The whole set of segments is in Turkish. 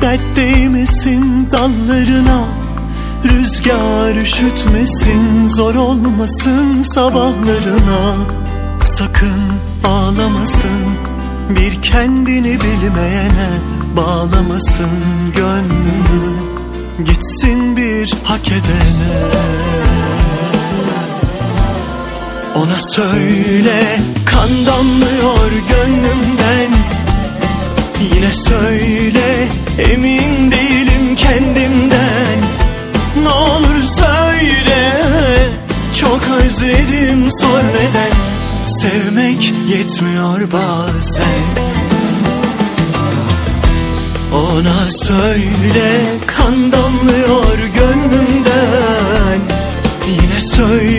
Dert değmesin dallarına Rüzgar üşütmesin Zor olmasın sabahlarına. Sakın ağlamasın Bir kendini bilmeyene Bağlamasın gönlünü. Gitsin bir hak edene. Ona söyle kan damlıyor gönlümden Yine söyle emin değilim kendimden. Ne olur söyle çok özledim sor neden Sevmek yetmiyor bazen. Ona söyle kan damlıyor gönlümden. Yine söyle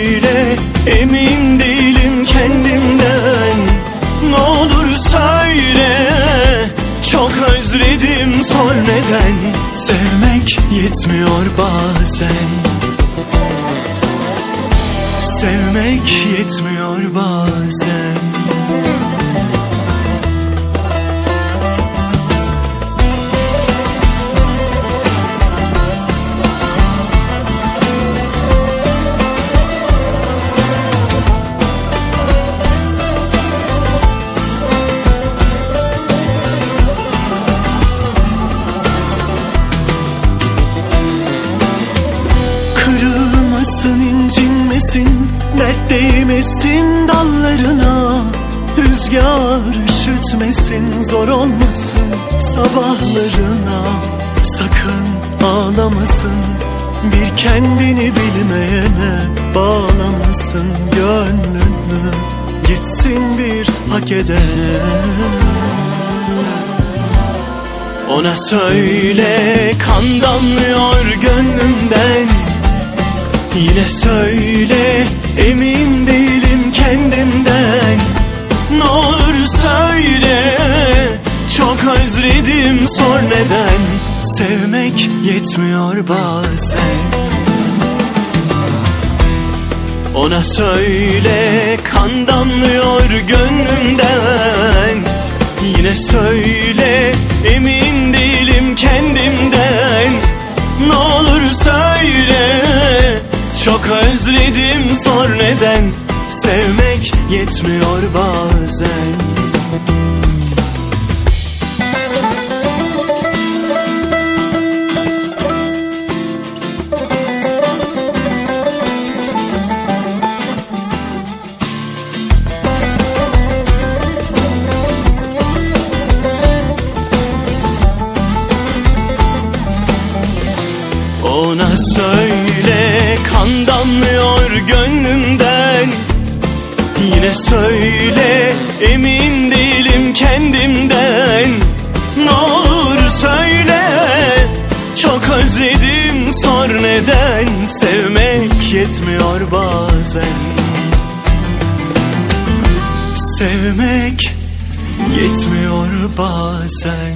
sor neden Sevmek yetmiyor bazen? Sevmek yetmiyor bazen Kırılmasın incinmesin Dert değmesin dallarına. Rüzgar üşütmesin Zor olmasın sabahlarına. Sakın ağlamasın Bir kendini bilmeyene Bağlamasın gönlünü. Gitsin bir hak edene. Ona söyle kan damlıyor gönlümden Yine söyle emin değilim kendimden. Ne olur söyle çok özledim sor neden? Sevmek yetmiyor bazen. Ona söyle kan damlıyor gönlümden. Yine söyle özledim sor neden? Sevmek yetmiyor bazen. Ona söyle gönlümden. Yine söyle emin değilim kendimden. Ne olur söyle çok özledim sor neden? Sevmek yetmiyor bazen. Sevmek yetmiyor bazen